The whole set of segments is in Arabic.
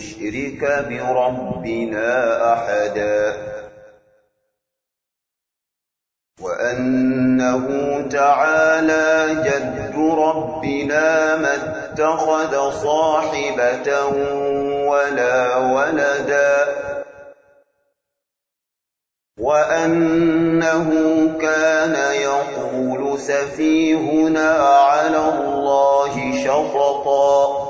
نشرك بربنا أحدا. وأنه تعالى جد ربنا ما اتخذ صاحبة ولا ولدا. وأنه كان يقول سفيهنا على الله شططا.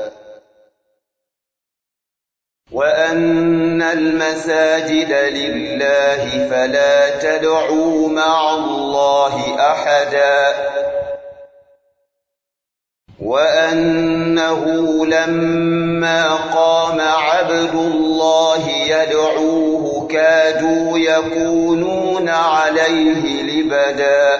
وأن المساجد لله فلا تدعوا مع الله أحدا وأنه لما قام عبد الله يدعوه كادوا يكونون عليه لبدا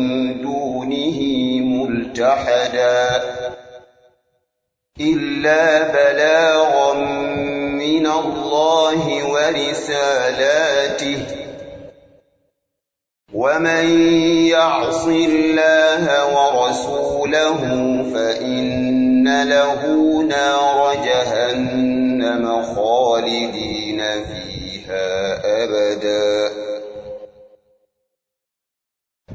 ملتحدا إلا بلاغا من الله ورسالاته. ومن يعص الله ورسوله فإن له نار جهنم خالدين